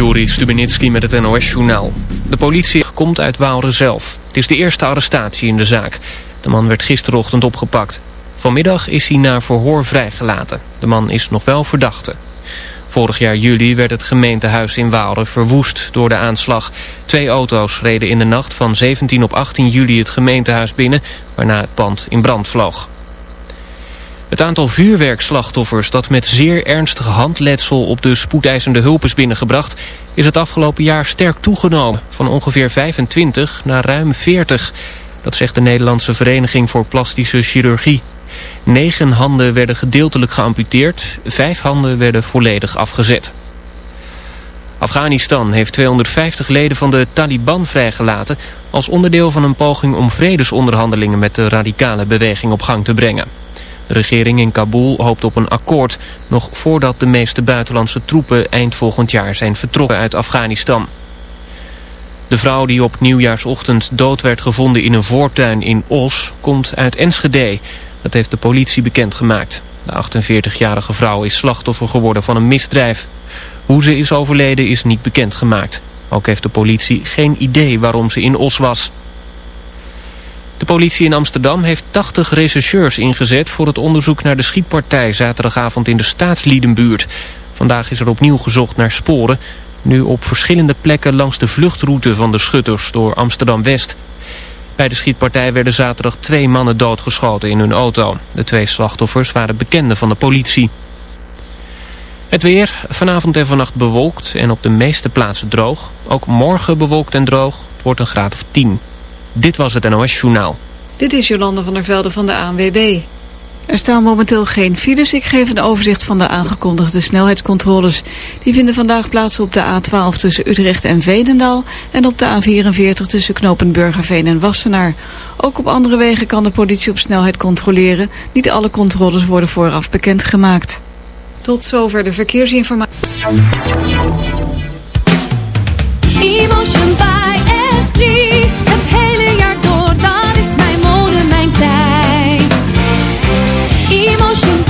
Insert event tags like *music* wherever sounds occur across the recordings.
Juri Stubenitski met het NOS-journaal. De politie komt uit Waalre zelf. Het is de eerste arrestatie in de zaak. De man werd gisterochtend opgepakt. Vanmiddag is hij na verhoor vrijgelaten. De man is nog wel verdachte. Vorig jaar juli werd het gemeentehuis in Waalre verwoest door de aanslag. Twee auto's reden in de nacht van 17 op 18 juli het gemeentehuis binnen... waarna het pand in brand vloog. Het aantal vuurwerkslachtoffers dat met zeer ernstige handletsel op de spoedeisende hulp is binnengebracht, is het afgelopen jaar sterk toegenomen. Van ongeveer 25 naar ruim 40. Dat zegt de Nederlandse Vereniging voor Plastische Chirurgie. Negen handen werden gedeeltelijk geamputeerd, vijf handen werden volledig afgezet. Afghanistan heeft 250 leden van de Taliban vrijgelaten... als onderdeel van een poging om vredesonderhandelingen met de radicale beweging op gang te brengen. De regering in Kabul hoopt op een akkoord... nog voordat de meeste buitenlandse troepen eind volgend jaar zijn vertrokken uit Afghanistan. De vrouw die op nieuwjaarsochtend dood werd gevonden in een voortuin in Os... komt uit Enschede. Dat heeft de politie bekendgemaakt. De 48-jarige vrouw is slachtoffer geworden van een misdrijf. Hoe ze is overleden is niet bekendgemaakt. Ook heeft de politie geen idee waarom ze in Os was. De politie in Amsterdam heeft 80 rechercheurs ingezet... voor het onderzoek naar de schietpartij zaterdagavond in de staatsliedenbuurt. Vandaag is er opnieuw gezocht naar sporen... nu op verschillende plekken langs de vluchtroute van de schutters door Amsterdam-West. Bij de schietpartij werden zaterdag twee mannen doodgeschoten in hun auto. De twee slachtoffers waren bekenden van de politie. Het weer, vanavond en vannacht bewolkt en op de meeste plaatsen droog. Ook morgen bewolkt en droog, wordt een graad of 10. Dit was het NOS Journaal. Dit is Jolande van der Velde van de ANWB. Er staan momenteel geen files. Ik geef een overzicht van de aangekondigde snelheidscontroles. Die vinden vandaag plaats op de A12 tussen Utrecht en Veenendaal... en op de A44 tussen knopen Burgerveen en Wassenaar. Ook op andere wegen kan de politie op snelheid controleren. Niet alle controles worden vooraf bekendgemaakt. Tot zover de verkeersinformatie. Emotion by Esprit emotion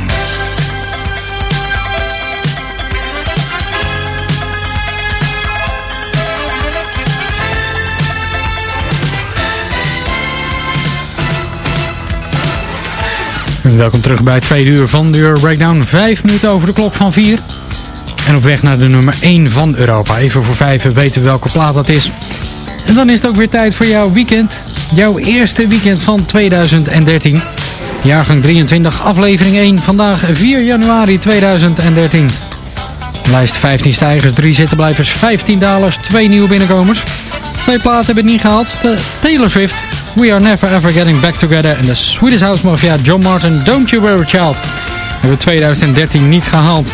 Welkom terug bij het tweede uur van de Euro Breakdown. Vijf minuten over de klok van vier. En op weg naar de nummer 1 van Europa. Even voor vijf weten we welke plaat dat is. En dan is het ook weer tijd voor jouw weekend. Jouw eerste weekend van 2013. Jaargang 23, aflevering 1. Vandaag 4 januari 2013. Lijst 15 stijgers, 3 zittenblijvers, 15 dalers, 2 nieuwe binnenkomers. Twee platen hebben het niet gehaald. De Taylor Swift, We Are Never Ever Getting Back Together. En de Swedish House Mafia, John Martin, Don't You Worry Child. Hebben 2013 niet gehaald.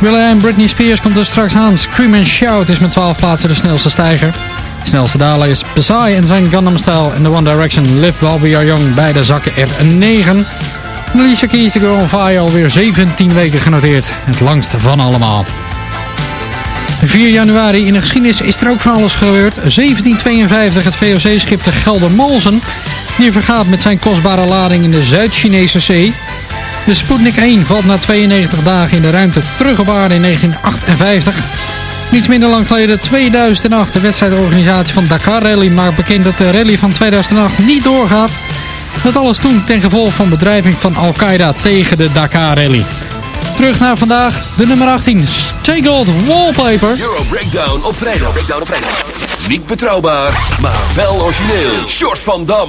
Willa en Britney Spears komt er straks aan. Scream and Shout is met 12 plaatsen de snelste stijger. De snelste daler is Psy en zijn Gundam Style. En de One Direction Live While We Are Young. Beide zakken er een 9. En Alicia Keys, The Girl on Fire, alweer 17 weken genoteerd. Het langste van allemaal. 4 januari in de geschiedenis is er ook van alles gebeurd. 1752 het VOC-schip de Geldermalsen. Die vergaat met zijn kostbare lading in de Zuid-Chinese zee. De Sputnik 1 valt na 92 dagen in de ruimte terug op aarde in 1958. Niets minder lang geleden, 2008, de wedstrijdorganisatie van Dakar Rally maakt bekend dat de rally van 2008 niet doorgaat. Dat alles toen ten gevolge van bedrijving van Al-Qaeda tegen de Dakar Rally. Terug naar vandaag, de nummer 18, Stay Gold Wallpaper. Euro Breakdown op vrijdag. Breakdown op vrijdag. Niet betrouwbaar, maar wel origineel. Short van Dam.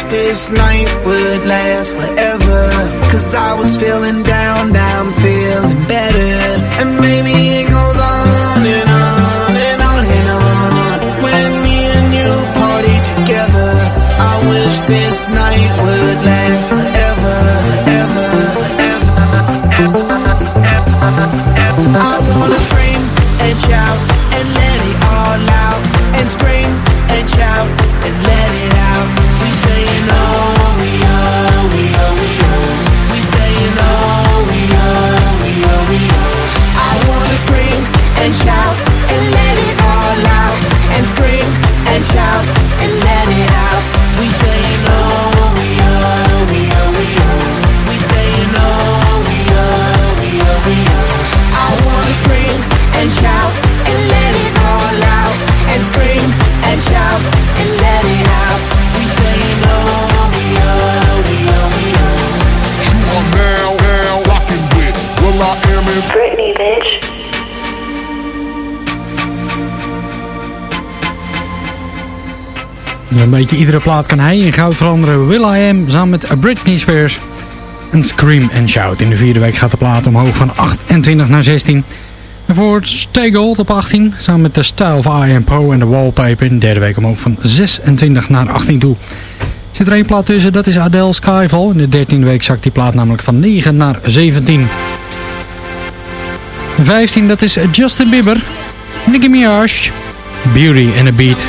Wish this night would last forever. Cause I was feeling down, now I'm feeling better. And maybe it goes on and on and on and on. When me and you party together, I wish this night would last forever, forever, forever, forever, forever. I wanna scream and shout and shout and let it all out. And scream and shout and let it out. We saying oh, we we we. You are now, now rocking with Will I Am in Britney, bitch. Een beetje iedere plaat kan hij in goud veranderen. Will I Am samen met Britney Spears. En Scream and Shout. In de vierde week gaat de plaat omhoog van 28 naar 16. En voor Stay Gold op 18. Samen met The Style of I Am Poe en The Wallpaper. In de derde week omhoog van 26 naar 18 toe. Zit er één plaat tussen, dat is Adele Skyfall. In de dertiende week zakt die plaat namelijk van 9 naar 17. De 15, dat is Justin Bieber. Nicki Minaj. Beauty and a Beat.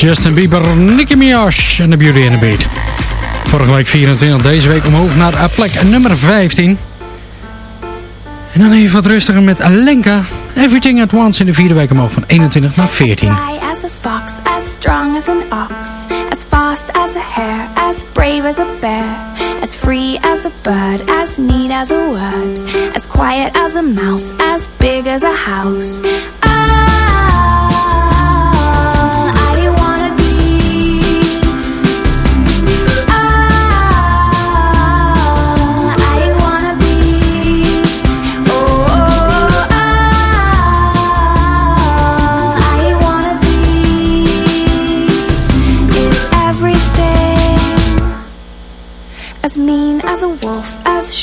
Justin Bieber, Nicki Minaj en The Beauty and the Beat. Vorige week 24, deze week omhoog naar eh, plek nummer 15. En dan even wat rustiger met Lenka. Everything at Once in de vierde week omhoog van 21 naar 14. Sly as a fox, as strong as an ox, as fast as a hare, as brave as a bear, as free as a bird, as neat as a word, as quiet as a mouse, as big as a house.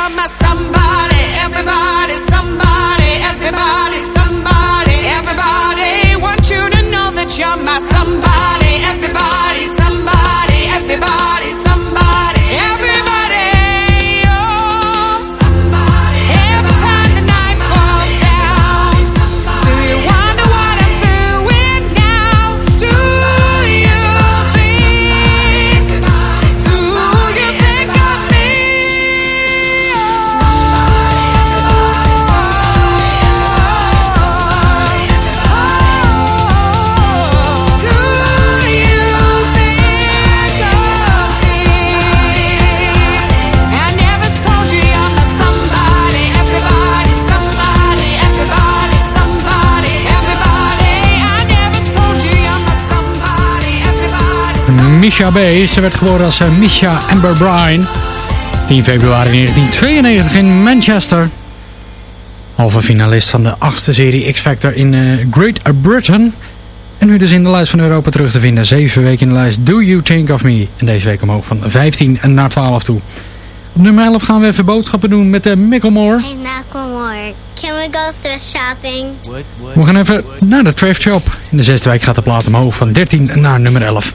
you're my somebody. Everybody, Misha B. Ze werd geboren als eh, Misha Amber Bryan. 10 februari 1992 in Manchester. Halve finalist van de achtste serie X-Factor in eh, Great Britain. En nu dus in de lijst van Europa terug te vinden. Zeven weken in de lijst Do You Think of Me. En deze week omhoog van 15 naar 12 toe. Op nummer 11 gaan we even boodschappen doen met de Micklemore. Hey, Macklemore, can we go thrift shopping? We gaan even naar de thrift shop. In de zesde week gaat de plaat omhoog van 13 naar nummer 11.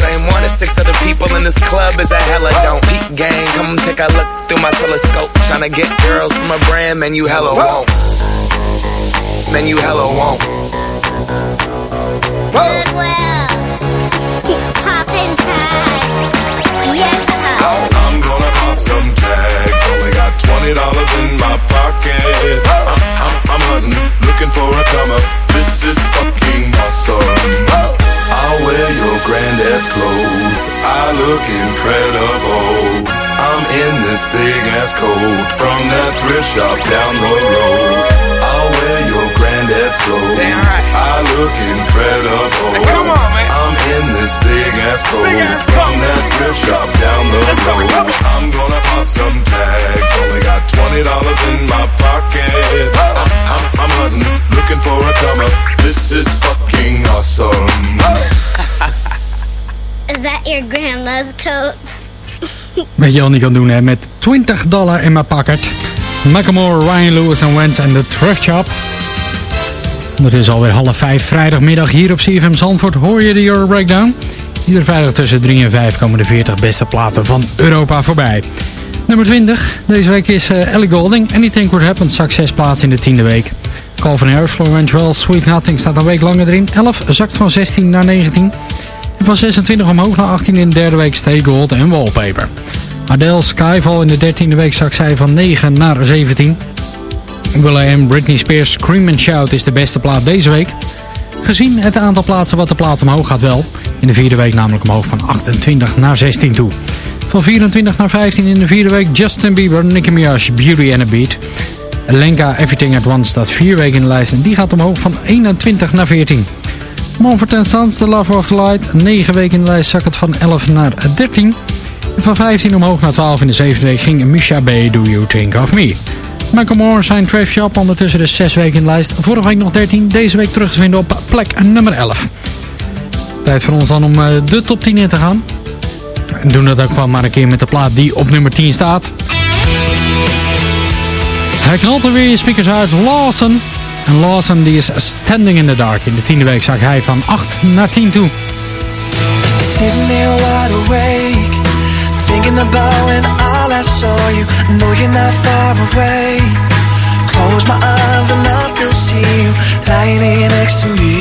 same one as six other people in this club is a hella don't. Peak gang, come take a look through my telescope. Tryna get girls from a brand, man, you hella won't. Man, you hella won't. Goodwill. Poppin' tags. Yes, uh-huh. oh, I'm gonna pop some tags. Only dollars in my pocket. I'm, I'm, I'm hunting, looking for a comer. This is fucking awesome. I'll wear your granddad's clothes. I look incredible. I'm in this big ass coat from that thrift shop down the road. I'll wear your granddad's clothes. I look incredible. come on, man. I'm in this big ass coat from that thrift shop down the road. I'm gonna pop some tags. Only got twenty dollars in my pocket. I'm, I'm, I'm hunting, looking for a comer. This is fucking awesome. Is that your grandma's coat? *laughs* Wat je al niet kan doen hè, met 20 dollar in mijn pakket. Macklemore, Ryan Lewis en Wanz en de Thrift Shop. Het is alweer half vijf vrijdagmiddag hier op CFM Zandvoort. Hoor je de Euro Breakdown? Iedere vrijdag tussen 3 en 5 komen de 40 beste platen van Europa voorbij. Nummer 20. Deze week is uh, Ellie Golding. Anything Could Happen. Zak 6 plaatsen in de tiende week. Calvin Harris, Florence Wells, Sweet Nothing staat een week langer erin. 11 zakt van 16 naar 19. En van 26 omhoog naar 18 in de derde week Stay Gold en Wallpaper. Adele Skyfall in de dertiende week zakt zij van 9 naar 17. Will.i.am Britney Spears Scream and Shout is de beste plaat deze week. Gezien het aantal plaatsen wat de plaat omhoog gaat wel. In de vierde week namelijk omhoog van 28 naar 16 toe. Van 24 naar 15 in de vierde week Justin Bieber, Nicki Minaj, Beauty and a Beat. Lenka Everything at Once staat vier weken in de lijst en die gaat omhoog van 21 naar 14. Mumford Sons, The Love of the Light, 9 weken in de lijst zak het van 11 naar 13. En van 15 omhoog naar 12 in de zevende week ging Misha B. Do You Think of Me. Michael Moore zijn Trash Shop ondertussen de 6 weken in de lijst. Vorige week nog 13, deze week terug te vinden op plek nummer 11. Tijd voor ons dan om eh, de top 10 in te gaan. En doen dat ook gewoon maar een keer met de plaat die op nummer 10 staat. Hij knalt er weer je speakers uit. Lawson. En Lawson die is Standing in the Dark. In de tiende week zak hij van 8 naar 10 toe. Sitting there wide Thinking about last saw you I know you're not far away. Close my eyes and I still see you Lying here next to me.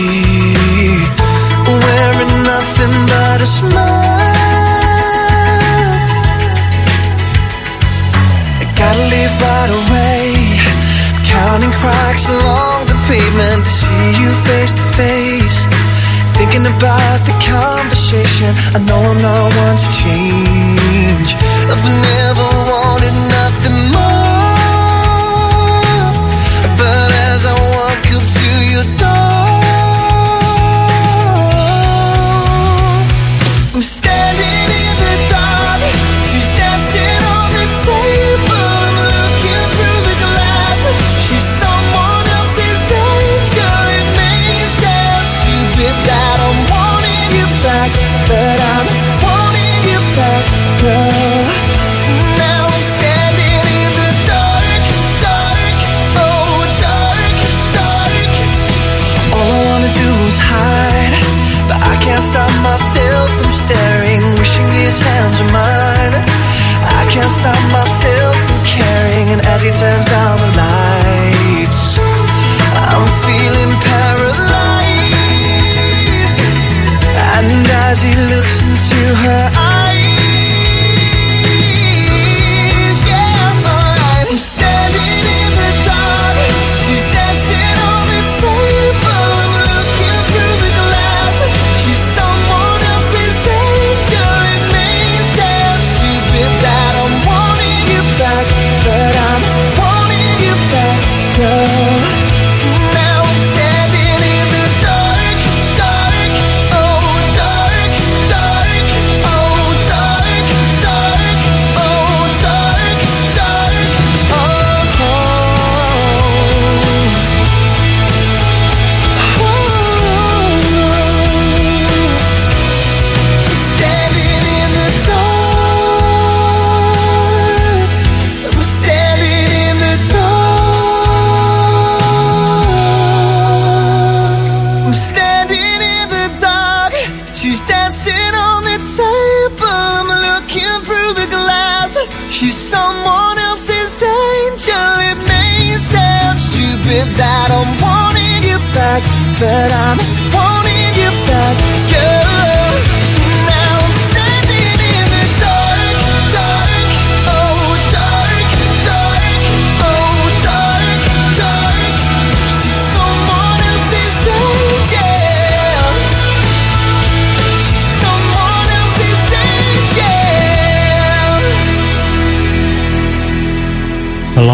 Wearing nothing but a smile. I gotta leave right away. Counting cracks along the pavement To see you face to face Thinking about the conversation. I know I'm not one to change. I've never wanted nothing more. But as I walk up to your door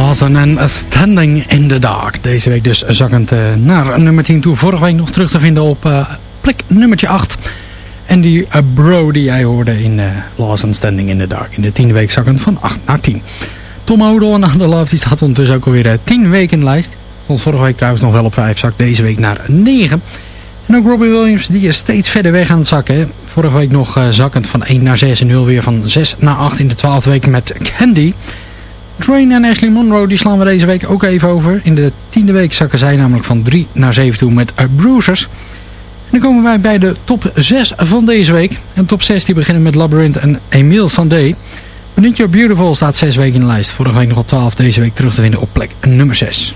Lawson en Standing in the Dark. Deze week dus zakkend eh, naar nummer 10 toe. Vorige week nog terug te vinden op eh, plek nummertje 8. En die eh, bro die jij hoorde in Lawson Standing in the Dark. In de tiende week zakkend van 8 naar 10. Tom Odell en The Love die staat ondertussen ook alweer eh, 10 weken lijst. Stond vorige week trouwens nog wel op 5. Zakt deze week naar 9. En ook Robbie Williams die is steeds verder weg aan het zakken. Vorige week nog zakkend van 1 naar 6 en 0 weer van 6 naar 8 in de 12e week met Candy. Train en Ashley Monroe die slaan we deze week ook even over. In de tiende week zakken zij namelijk van 3 naar 7 toe met uh, Bruisers. En dan komen wij bij de top 6 van deze week. En top 6 die beginnen met Labyrinth en Emile Sandé. Beneath Your Beautiful staat 6 weken in de lijst. Vorige week nog op 12, deze week terug te vinden op plek nummer 6.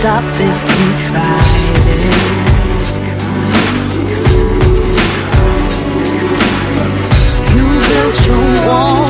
Stop if you tried it. You built your wall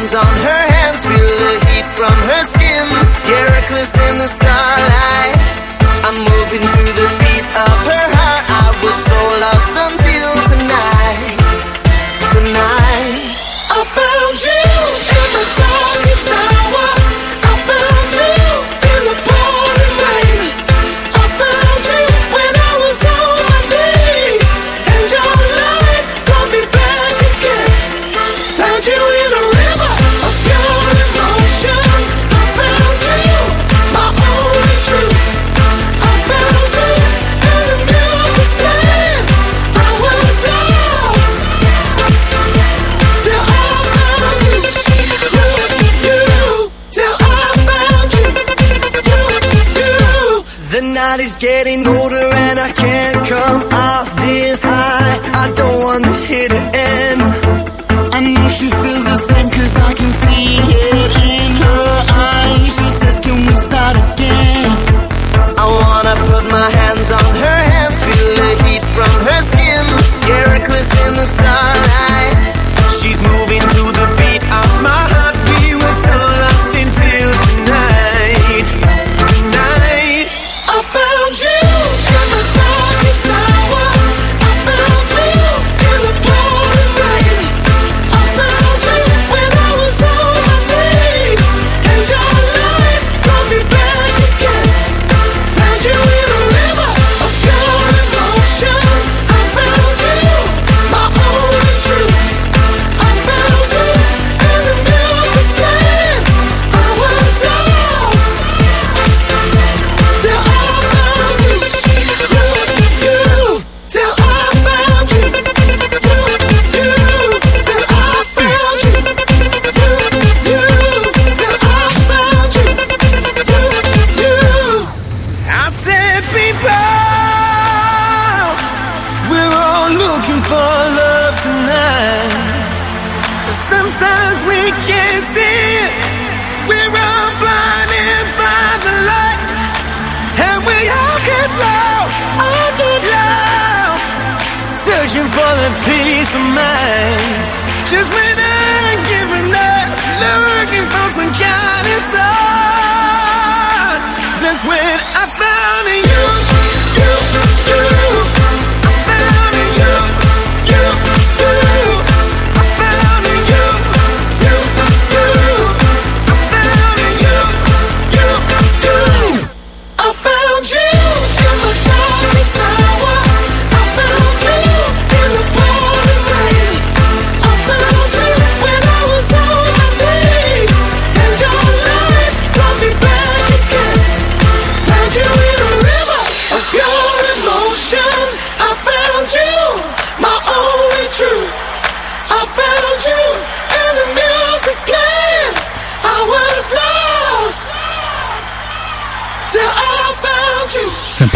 hands on her hands, feel the heat from her skin. Get reckless in the starlight.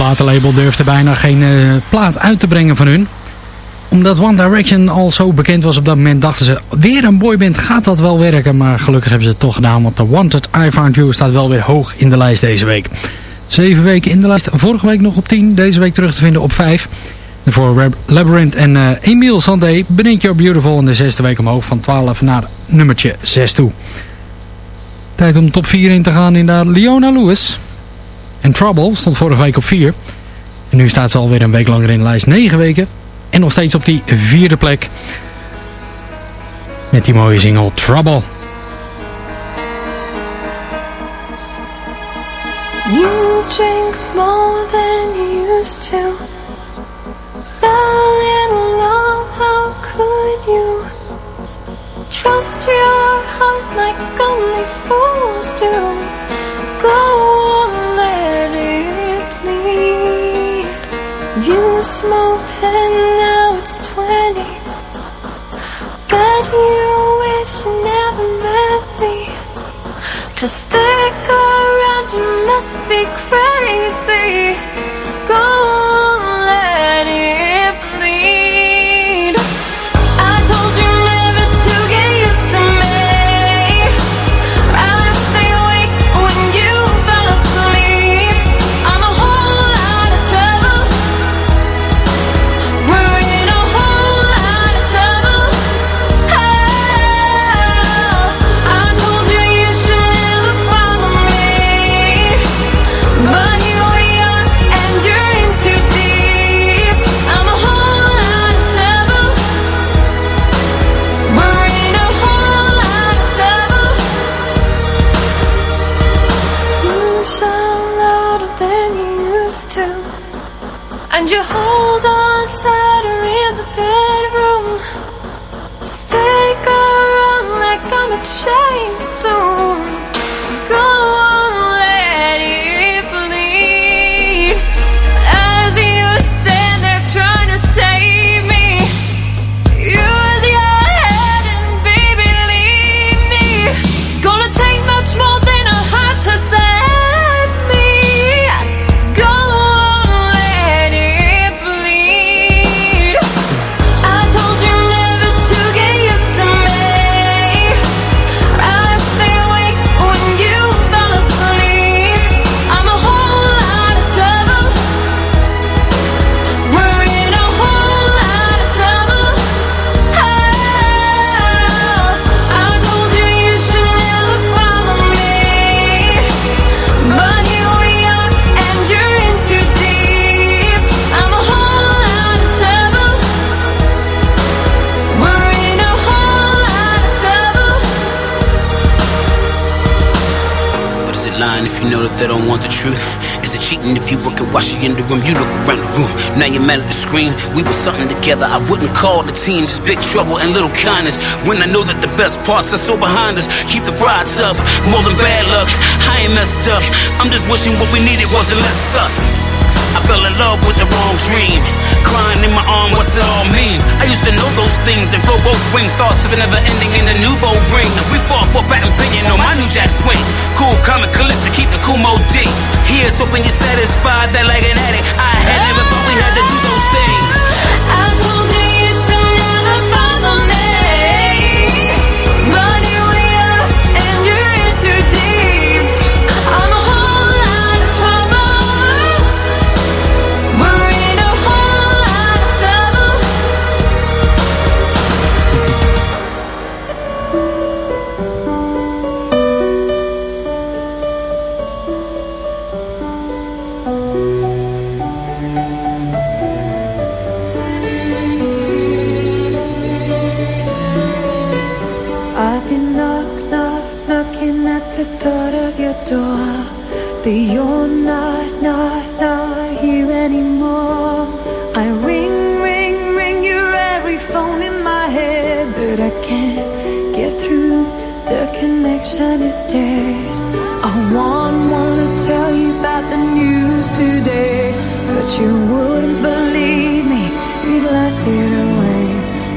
platenlabel durfde bijna geen eh, plaat uit te brengen van hun. Omdat One Direction al zo bekend was op dat moment dachten ze... weer een boyband, gaat dat wel werken? Maar gelukkig hebben ze het toch gedaan, want The Wanted I Found You staat wel weer hoog in de lijst deze week. Zeven weken in de lijst, vorige week nog op 10, deze week terug te vinden op 5. Voor Labyrinth en uh, Emile Sandé benint je op Beautiful in de zesde week omhoog van 12 naar nummertje 6 toe. Tijd om top 4 in te gaan in de Leona Lewis. En Trouble stond vorige week op 4. En nu staat ze alweer een week langer in de lijst. 9 weken. En nog steeds op die vierde plek. Met die mooie single Trouble. You drink more than you used to. Fell love, how could you? Trust your heart like only fools do. Go on, smoked and now it's 20. God, you wish you never met me. To stick around, you must be crazy. Go on, let it something together, I wouldn't call the team just big trouble and little kindness. When I know that the best parts are so behind us, keep the pride tough, more than bad luck. I ain't messed up, I'm just wishing what we needed wasn't less us. I fell in love with the wrong dream. Crying in my arm, what's it all means? I used to know those things, then flow both wings. Thoughts of it never ending in the nouveau ring. We fought for patent opinion on my new jack swing. Cool, and collect to keep the cool mode deep. Here's hoping you're satisfied that like an addict. I had never thought we had to do those But you're not, not, not here anymore. I ring, ring, ring your every phone in my head. But I can't get through, the connection is dead. I want, wanna tell you about the news today. But you wouldn't believe me, you'd laugh it away.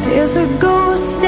There's a ghost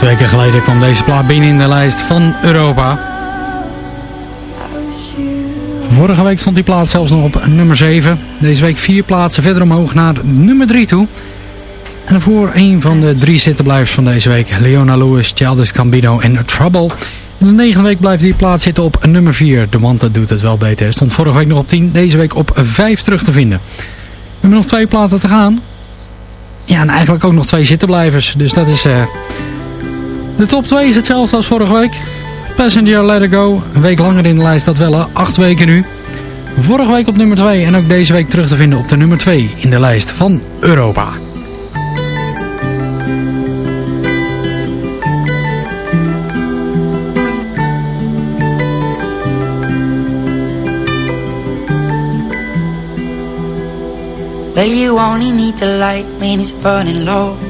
Acht weken geleden kwam deze plaat binnen in de lijst van Europa. Vorige week stond die plaat zelfs nog op nummer 7. Deze week vier plaatsen verder omhoog naar nummer 3 toe. En daarvoor een van de drie zittenblijvers van deze week. Leona Lewis, Childish Gambino en Trouble. In de negende week blijft die plaat zitten op nummer 4. De Wante doet het wel beter. Stond vorige week nog op 10. Deze week op 5 terug te vinden. We hebben nog twee platen te gaan. Ja, en eigenlijk ook nog twee zittenblijvers. Dus dat is... eh, De top 2 is hetzelfde als vorige week. Passenger Let It Go. Een week langer in de lijst dat wel. Acht weken nu. Vorige week op nummer 2. En ook deze week terug te vinden op de nummer 2 in de lijst van Europa. You only need the light when it's burning low.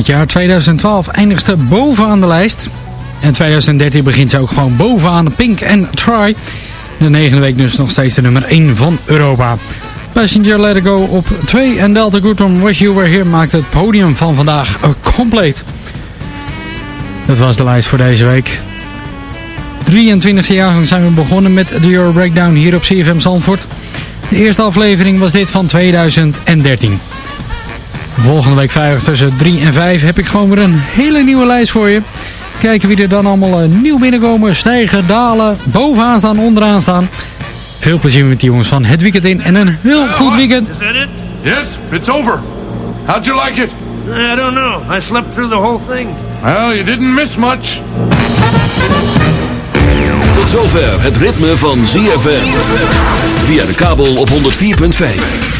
Het jaar 2012 eindigt ze bovenaan de lijst. En 2013 begint ze ook gewoon bovenaan Pink en Try. De negende week dus nog steeds de nummer 1 van Europa. Passenger Let It Go op 2 en Delta Goodum was Wish You Were Here maakt het podium van vandaag eh, compleet. Dat was de lijst voor deze week. 23e jaargang zijn we begonnen met de Euro Breakdown hier op CFM Zandvoort. De eerste aflevering was dit van 2013. Volgende week vrijdag tussen 3 en 5 heb ik gewoon weer een hele nieuwe lijst voor je. Kijken wie er dan allemaal eh, nieuw binnenkomen. Stijgen, dalen, bovenaan staan, onderaan staan. Veel plezier met die jongens van het weekend in en een heel goed weekend. Is? Yes, it's over. How'd you like it? I don't know. I slept through the whole thing. Well, you didn't miss much. Tot zover het ritme van ZFM. Via de kabel op 104.5.